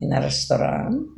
in a restaurant.